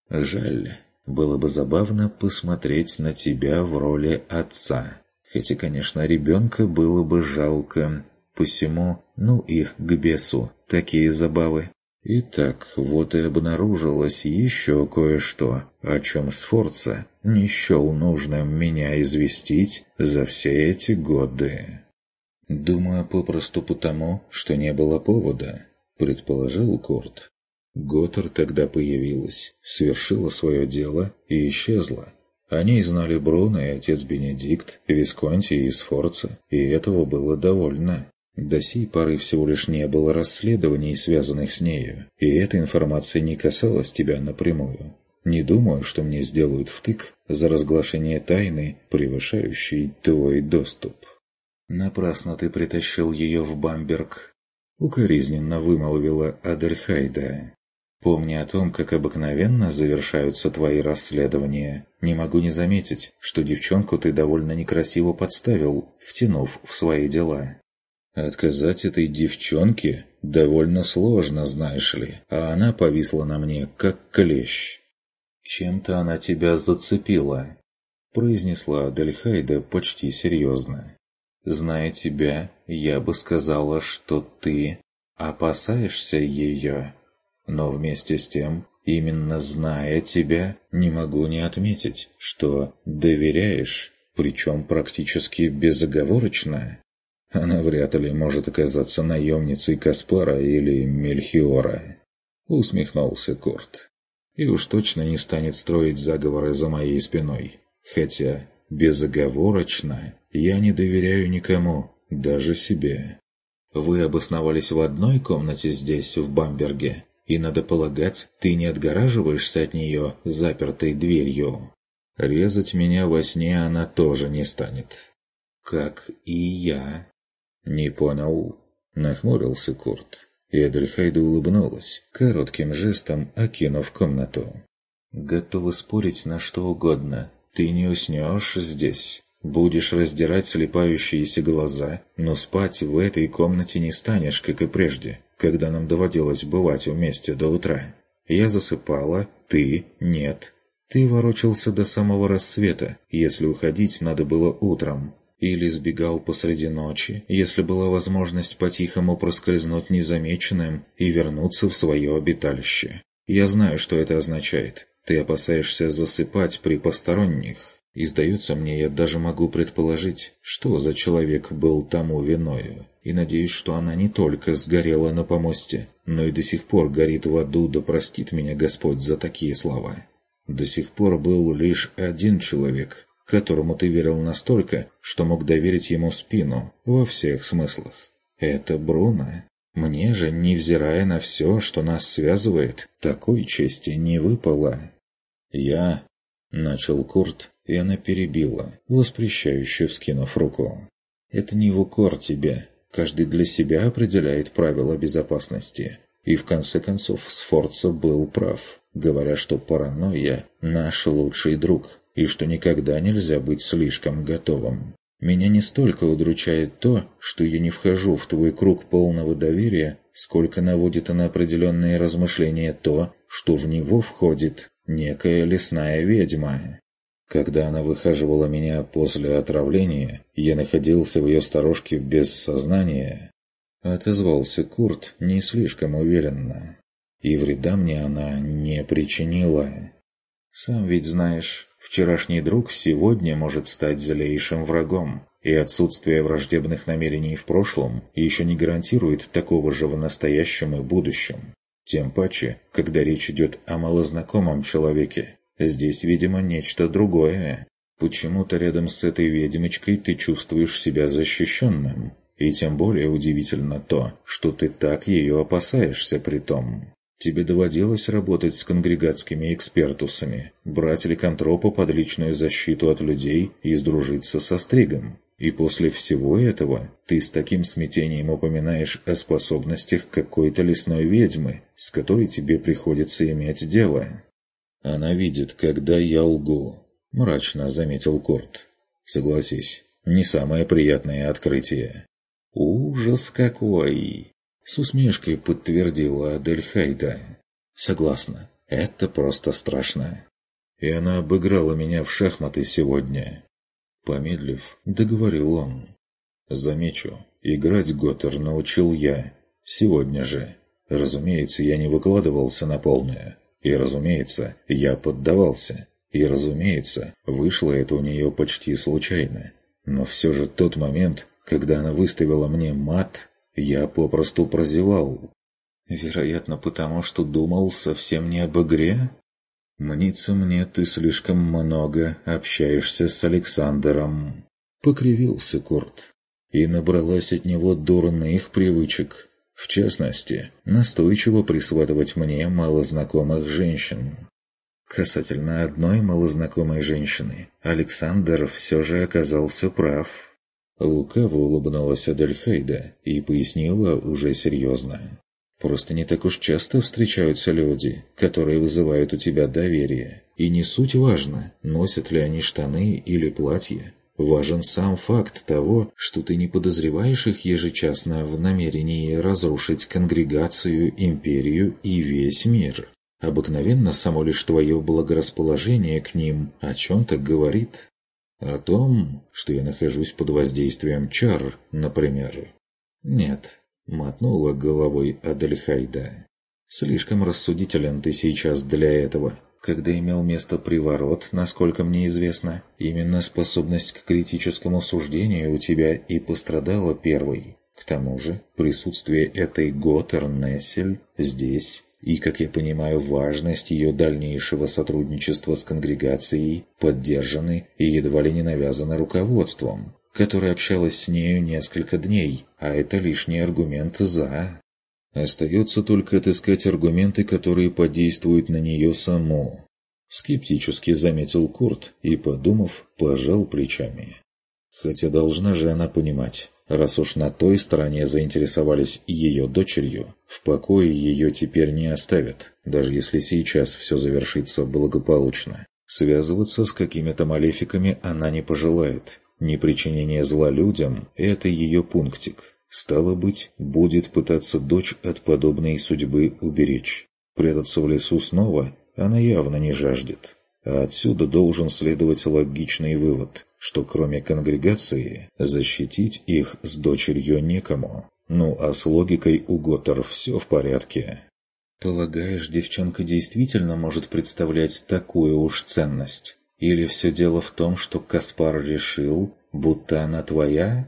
«Жаль, было бы забавно посмотреть на тебя в роли отца. Хотя, конечно, ребенка было бы жалко. Посему, ну их к бесу, такие забавы. Итак, вот и обнаружилось еще кое-что, о чем Сфорца не счел нужным меня известить за все эти годы. «Думаю, попросту потому, что не было повода», — предположил Курт. Готтер тогда появилась, совершила свое дело и исчезла. О ней знали Бруно и отец Бенедикт, Висконти и Сфорца, и этого было довольно. До сей поры всего лишь не было расследований, связанных с нею, и эта информация не касалась тебя напрямую. Не думаю, что мне сделают втык за разглашение тайны, превышающей твой доступ. «Напрасно ты притащил ее в Бамберг», — укоризненно вымолвила Адельхайда. «Помни о том, как обыкновенно завершаются твои расследования. Не могу не заметить, что девчонку ты довольно некрасиво подставил, втянув в свои дела». «Отказать этой девчонке довольно сложно, знаешь ли, а она повисла на мне, как клещ». «Чем-то она тебя зацепила», — произнесла Адельхайда почти серьезно. Зная тебя, я бы сказала, что ты опасаешься ее. Но вместе с тем, именно зная тебя, не могу не отметить, что доверяешь, причем практически безоговорочно. Она вряд ли может оказаться наемницей Каспара или Мельхиора. Усмехнулся Корт. И уж точно не станет строить заговоры за моей спиной. Хотя безоговорочно я не доверяю никому, даже себе. Вы обосновались в одной комнате здесь, в Бамберге, и, надо полагать, ты не отгораживаешься от нее запертой дверью. Резать меня во сне она тоже не станет. Как и я. Не понял. Нахмурился Курт. И Адельхайда улыбнулась, коротким жестом окинув комнату. «Готова спорить на что угодно. Ты не уснешь здесь. Будешь раздирать слепающиеся глаза, но спать в этой комнате не станешь, как и прежде, когда нам доводилось бывать вместе до утра. Я засыпала, ты – нет. Ты ворочался до самого рассвета, если уходить надо было утром. Или сбегал посреди ночи, если была возможность по-тихому проскользнуть незамеченным и вернуться в свое обиталище. Я знаю, что это означает. Ты опасаешься засыпать при посторонних. И сдается мне, я даже могу предположить, что за человек был тому виною. И надеюсь, что она не только сгорела на помосте, но и до сих пор горит в аду, да простит меня Господь за такие слова. До сих пор был лишь один человек, которому ты верил настолько, что мог доверить ему спину во всех смыслах. Это Бруно. Мне же, невзирая на все, что нас связывает, такой чести не выпало. Я... Начал Курт, и она перебила, воспрещающе вскинув руку. «Это не в укор тебе. Каждый для себя определяет правила безопасности. И в конце концов Сфорца был прав, говоря, что паранойя – наш лучший друг, и что никогда нельзя быть слишком готовым. Меня не столько удручает то, что я не вхожу в твой круг полного доверия, сколько наводит на определенные размышления то, что в него входит некая лесная ведьма. Когда она выхаживала меня после отравления, я находился в ее сторожке без сознания. Отозвался Курт не слишком уверенно. И вреда мне она не причинила. Сам ведь знаешь, Вчерашний друг сегодня может стать злейшим врагом, и отсутствие враждебных намерений в прошлом еще не гарантирует такого же в настоящем и будущем. Тем паче, когда речь идет о малознакомом человеке. Здесь, видимо, нечто другое. Почему-то рядом с этой ведьмочкой ты чувствуешь себя защищенным. И тем более удивительно то, что ты так ее опасаешься при том. Тебе доводилось работать с конгрегатскими экспертусами, брать ликантропа под личную защиту от людей и сдружиться со стригом. И после всего этого ты с таким смятением упоминаешь о способностях какой-то лесной ведьмы, с которой тебе приходится иметь дело. Она видит, когда я лгу, мрачно заметил Курт. Согласись, не самое приятное открытие. Ужас какой! С усмешкой подтвердила Адельхайда. «Согласна, это просто страшно. И она обыграла меня в шахматы сегодня». Помедлив, договорил он. «Замечу, играть Готтер научил я. Сегодня же. Разумеется, я не выкладывался на полное. И, разумеется, я поддавался. И, разумеется, вышло это у нее почти случайно. Но все же тот момент, когда она выставила мне мат, я попросту прозевал. Вероятно, потому что думал совсем не об игре? Мнится мне, ты слишком много общаешься с Александром. Покривился Курт. И набралась от него дурных привычек. В частности, настойчиво присватывать мне малознакомых женщин. Касательно одной малознакомой женщины, Александр все же оказался прав. Лукаво улыбнулась Адельхейда и пояснила уже серьезно. «Просто не так уж часто встречаются люди, которые вызывают у тебя доверие. И не суть важно, носят ли они штаны или платья. Важен сам факт того, что ты не подозреваешь их ежечасно в намерении разрушить конгрегацию, империю и весь мир. Обыкновенно само лишь твое благорасположение к ним о чем-то говорит. О том, что я нахожусь под воздействием чар, например. Нет, мотнула головой Адельхайда. Слишком рассудителен ты сейчас для этого. Когда имел место приворот, насколько мне известно, именно способность к критическому суждению у тебя и пострадала первой. К тому же, присутствие этой Готтер Нессель здесь и, как я понимаю, важность ее дальнейшего сотрудничества с конгрегацией поддержаны и едва ли не навязаны руководством, которая общалась с нею несколько дней, а это лишний аргумент «за». Остается только отыскать аргументы, которые подействуют на нее саму. Скептически заметил Курт и, подумав, пожал плечами. Хотя должна же она понимать, раз уж на той стороне заинтересовались ее дочерью, в покое ее теперь не оставят, даже если сейчас все завершится благополучно. Связываться с какими-то малефиками она не пожелает. Непричинение зла людям – это ее пунктик. Стало быть, будет пытаться дочь от подобной судьбы уберечь. Прятаться в лесу снова она явно не жаждет. А отсюда должен следовать логичный вывод, что кроме конгрегации защитить их с дочерью некому. Ну а с логикой у Готтер все в порядке. «Полагаешь, девчонка действительно может представлять такую уж ценность? Или все дело в том, что Каспар решил, будто она твоя?»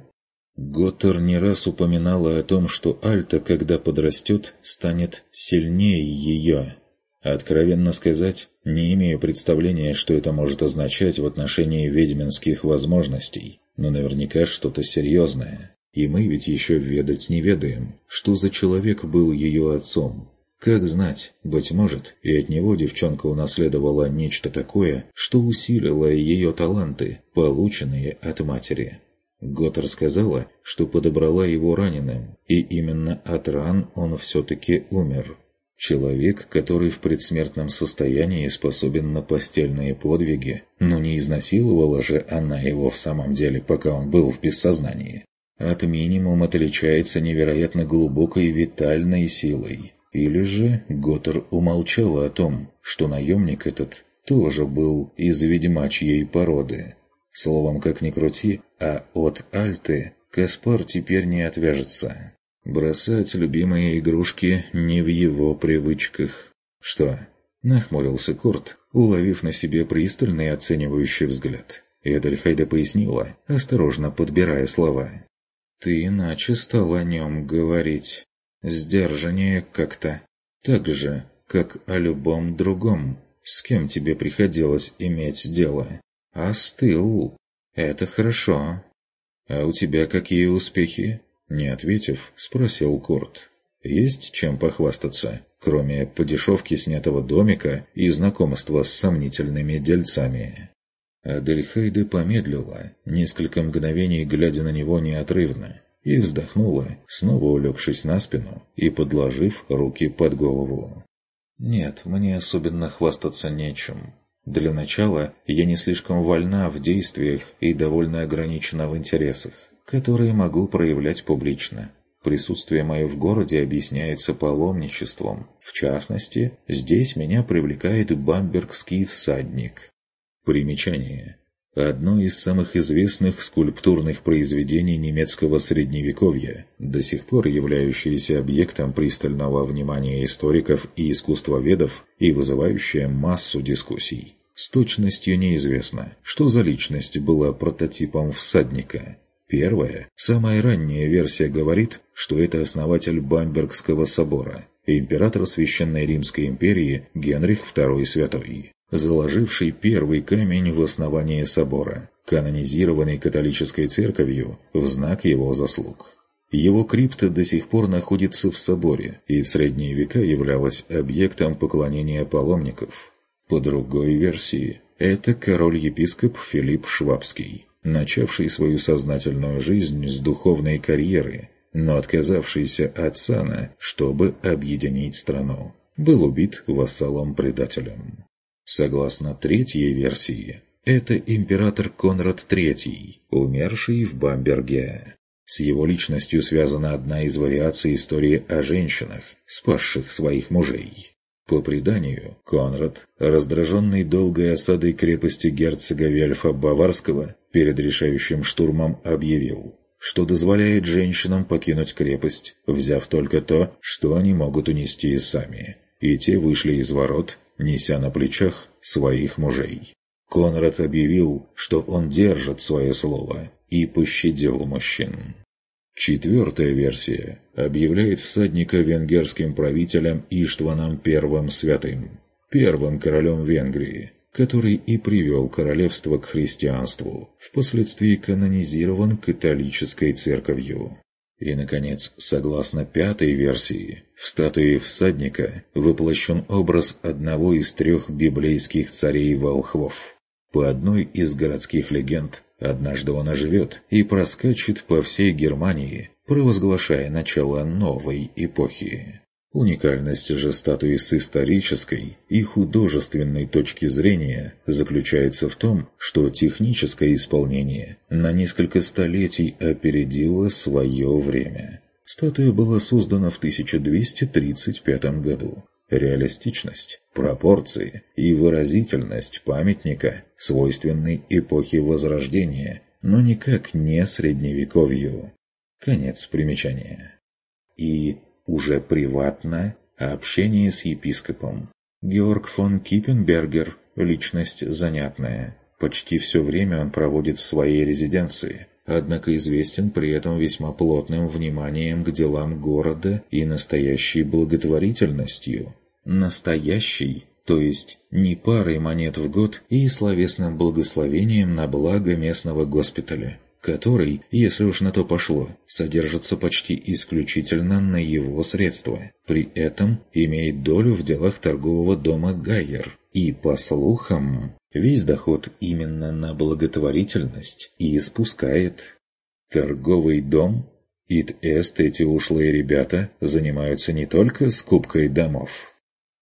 Готтер не раз упоминала о том, что Альта, когда подрастет, станет сильнее ее. Откровенно сказать, не имею представления, что это может означать в отношении ведьминских возможностей, но наверняка что-то серьезное. И мы ведь еще ведать не ведаем, что за человек был ее отцом. Как знать, быть может, и от него девчонка унаследовала нечто такое, что усилило ее таланты, полученные от матери. Гот рассказала, что подобрала его раненым, и именно от ран он все-таки умер. Человек, который в предсмертном состоянии способен на постельные подвиги, но не изнасиловала же она его в самом деле, пока он был в бессознании. От минимум отличается невероятно глубокой витальной силой. Или же Готтер умолчала о том, что наемник этот тоже был из ведьмачьей породы. Словом, как ни крути, а от Альты Каспар теперь не отвяжется. Бросать любимые игрушки не в его привычках. Что? Нахмурился Курт, уловив на себе пристальный оценивающий взгляд. Эдельхайда пояснила, осторожно подбирая слова. «Ты иначе стал о нем говорить. Сдержаннее как-то. Так же, как о любом другом, с кем тебе приходилось иметь дело. Остыл. Это хорошо. А у тебя какие успехи? Не ответив, спросил Курт. «Есть чем похвастаться, кроме подешевки снятого домика и знакомства с сомнительными дельцами?» Адельхейде помедлила, несколько мгновений глядя на него неотрывно, и вздохнула, снова улегшись на спину и подложив руки под голову. «Нет, мне особенно хвастаться нечем. Для начала я не слишком вольна в действиях и довольно ограничена в интересах которые могу проявлять публично. Присутствие мое в городе объясняется паломничеством. В частности, здесь меня привлекает бамбергский всадник. Примечание. Одно из самых известных скульптурных произведений немецкого средневековья, до сих пор являющееся объектом пристального внимания историков и искусствоведов и вызывающее массу дискуссий. С точностью неизвестно, что за личность была прототипом всадника – Первая, самая ранняя версия говорит, что это основатель Бамбергского собора, император Священной Римской империи Генрих II Святой, заложивший первый камень в основании собора, канонизированный католической церковью в знак его заслуг. Его крипта до сих пор находится в соборе и в средние века являлась объектом поклонения паломников. По другой версии, это король-епископ Филипп Швабский, начавший свою сознательную жизнь с духовной карьеры, но отказавшийся от сана, чтобы объединить страну, был убит вассалом-предателем. Согласно третьей версии, это император Конрад III, умерший в Бамберге. С его личностью связана одна из вариаций истории о женщинах, спасших своих мужей. По преданию, Конрад, раздраженный долгой осадой крепости герцога Вельфа Баварского, перед решающим штурмом объявил, что дозволяет женщинам покинуть крепость, взяв только то, что они могут унести сами. И те вышли из ворот, неся на плечах своих мужей. Конрад объявил, что он держит свое слово, и пощадил мужчин. Четвертая версия объявляет всадника венгерским правителем Иштваном I Святым, первым королем Венгрии, который и привел королевство к христианству, впоследствии канонизирован католической церковью. И, наконец, согласно пятой версии, в статуе всадника воплощен образ одного из трех библейских царей-волхвов. По одной из городских легенд, однажды он оживет и проскачет по всей Германии, провозглашая начало новой эпохи. Уникальность же статуи с исторической и художественной точки зрения заключается в том, что техническое исполнение на несколько столетий опередило свое время. Статуя была создана в 1235 году. Реалистичность, пропорции и выразительность памятника свойственны эпохе Возрождения, но никак не Средневековью. Конец примечания. И уже приватно, общение с епископом. Георг фон Киппенбергер – личность занятная. Почти все время он проводит в своей резиденции, однако известен при этом весьма плотным вниманием к делам города и настоящей благотворительностью. Настоящий, то есть не парой монет в год и словесным благословением на благо местного госпиталя который, если уж на то пошло, содержится почти исключительно на его средства. При этом имеет долю в делах торгового дома Гайер. И, по слухам, весь доход именно на благотворительность и испускает. Торговый дом? Ит-Эст эти ушлые ребята занимаются не только скупкой домов.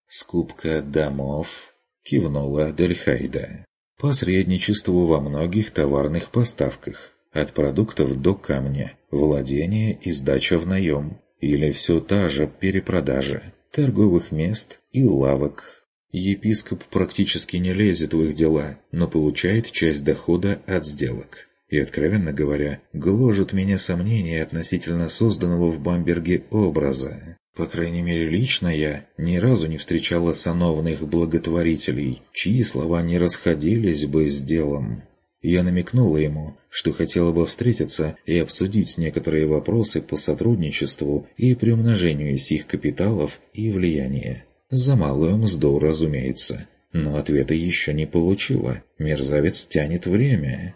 «Скупка домов?» – кивнула Дельхайда. «Посредничеству во многих товарных поставках, от продуктов до камня, владение и сдача в наем, или все та же перепродажа, торговых мест и лавок. Епископ практически не лезет в их дела, но получает часть дохода от сделок. И, откровенно говоря, гложут меня сомнения относительно созданного в Бамберге образа. По крайней мере, лично я ни разу не встречала сановных благотворителей, чьи слова не расходились бы с делом. Я намекнула ему, что хотела бы встретиться и обсудить некоторые вопросы по сотрудничеству и приумножению сих капиталов и влияния. За малую мзду, разумеется. Но ответа еще не получила. Мерзавец тянет время.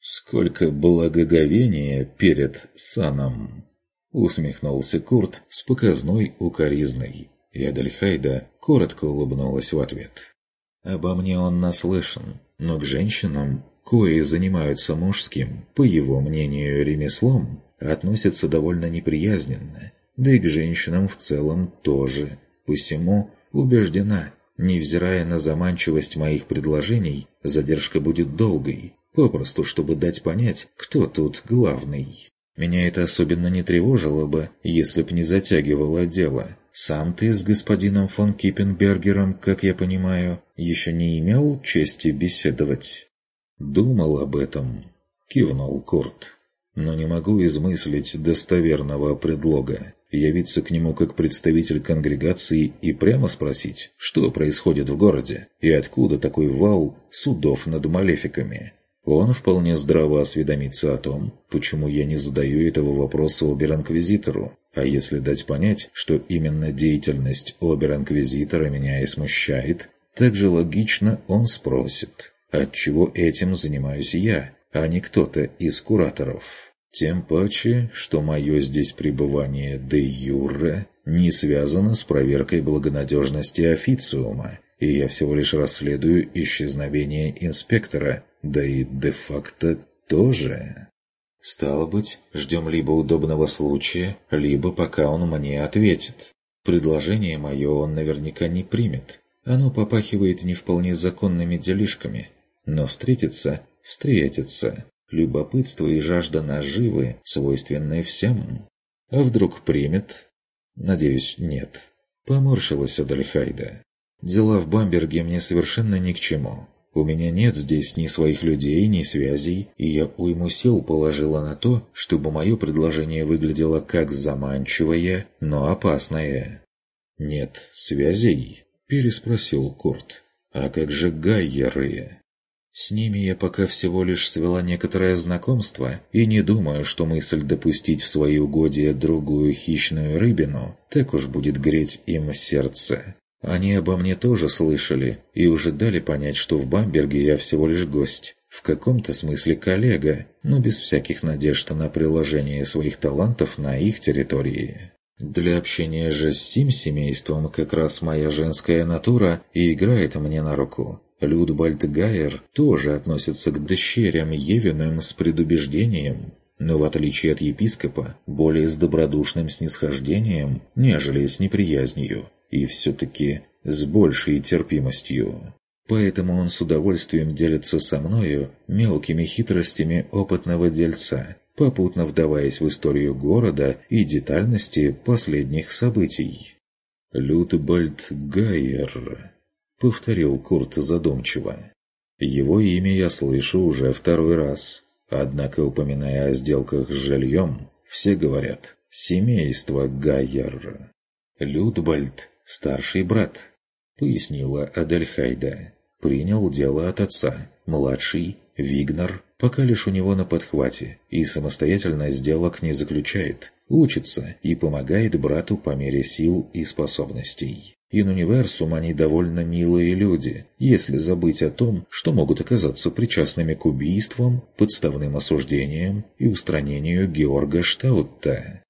«Сколько благоговения перед саном!» Усмехнулся Курт с показной укоризной. И Адельхайда коротко улыбнулась в ответ. «Обо мне он наслышан, но к женщинам кои занимаются мужским, по его мнению, ремеслом, относятся довольно неприязненно, да и к женщинам в целом тоже. Посему убеждена, невзирая на заманчивость моих предложений, задержка будет долгой, попросту чтобы дать понять, кто тут главный. Меня это особенно не тревожило бы, если б не затягивало дело. Сам ты с господином фон Киппенбергером, как я понимаю, еще не имел чести беседовать. «Думал об этом», — кивнул Курт. «Но не могу измыслить достоверного предлога. Явиться к нему как представитель конгрегации и прямо спросить, что происходит в городе и откуда такой вал судов над малефиками. Он вполне здраво осведомится о том, почему я не задаю этого вопроса обер-инквизитору, а если дать понять, что именно деятельность обер-инквизитора меня и смущает, также логично он спросит, отчего этим занимаюсь я, а не кто-то из кураторов. Тем паче, что мое здесь пребывание де юре не связано с проверкой благонадежности официума, и я всего лишь расследую исчезновение инспектора, да и де-факто тоже. Стало быть, ждем либо удобного случая, либо пока он мне ответит. Предложение мое он наверняка не примет. Оно попахивает не вполне законными делишками, но встретиться – встретиться. Любопытство и жажда наживы, свойственные всем. А вдруг примет? Надеюсь, нет. Поморщилась Адальхайда. Дела в Бамберге мне совершенно ни к чему. У меня нет здесь ни своих людей, ни связей, и я уйму сил положила на то, чтобы мое предложение выглядело как заманчивое, но опасное. «Нет связей?» – переспросил Курт. «А как же гайеры?» С ними я пока всего лишь свела некоторое знакомство и не думаю, что мысль допустить в свои угодья другую хищную рыбину так уж будет греть им сердце. Они обо мне тоже слышали и уже дали понять, что в Бамберге я всего лишь гость, в каком-то смысле коллега, но без всяких надежд на приложение своих талантов на их территории. Для общения же с сим семейством как раз моя женская натура и играет мне на руку. Людбальд Гайер тоже относится к дощерям Евиным с предубеждением, но в отличие от епископа, более с добродушным снисхождением, нежели с неприязнью, и все-таки с большей терпимостью. Поэтому он с удовольствием делится со мною мелкими хитростями опытного дельца, попутно вдаваясь в историю города и детальности последних событий. «Лютбальд Гайер», — повторил Курт задумчиво. «Его имя я слышу уже второй раз, однако, упоминая о сделках с жильем, все говорят «семейство Гайер». «Людбальд — старший брат», — пояснила Адельхайда. «Принял дело от отца, младший — Вигнер, пока лишь у него на подхвате, и самостоятельно сделок не заключает, учится и помогает брату по мере сил и способностей. In универсум они довольно милые люди, если забыть о том, что могут оказаться причастными к убийствам, подставным осуждениям и устранению Георга Штаутта.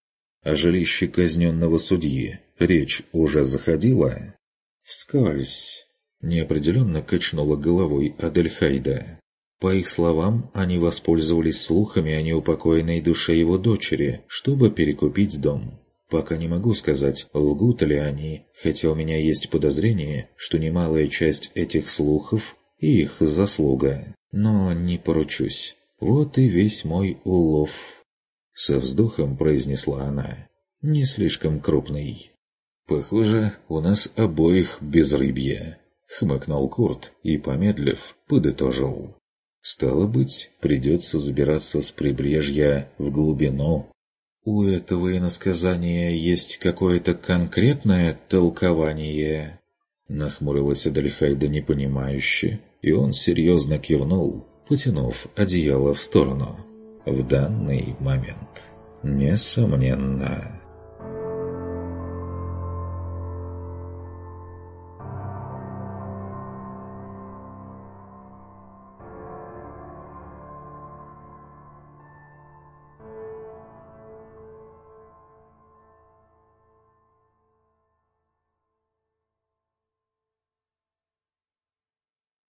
О жилище казненного судьи речь уже заходила? Вскользь. Неопределенно качнула головой Адельхайда. По их словам, они воспользовались слухами о неупокоенной душе его дочери, чтобы перекупить дом. Пока не могу сказать, лгут ли они, хотя у меня есть подозрение, что немалая часть этих слухов – их заслуга. Но не поручусь. Вот и весь мой улов. Со вздохом произнесла она. Не слишком крупный. Похоже, у нас обоих безрыбье. Хмыкнул Курт и, помедлив, подытожил. Стало быть, придется забираться с прибрежья в глубину. «У этого иносказания есть какое-то конкретное толкование?» Нахмурилась Адальхайда непонимающе, и он серьезно кивнул, потянув одеяло в сторону. «В данный момент, несомненно».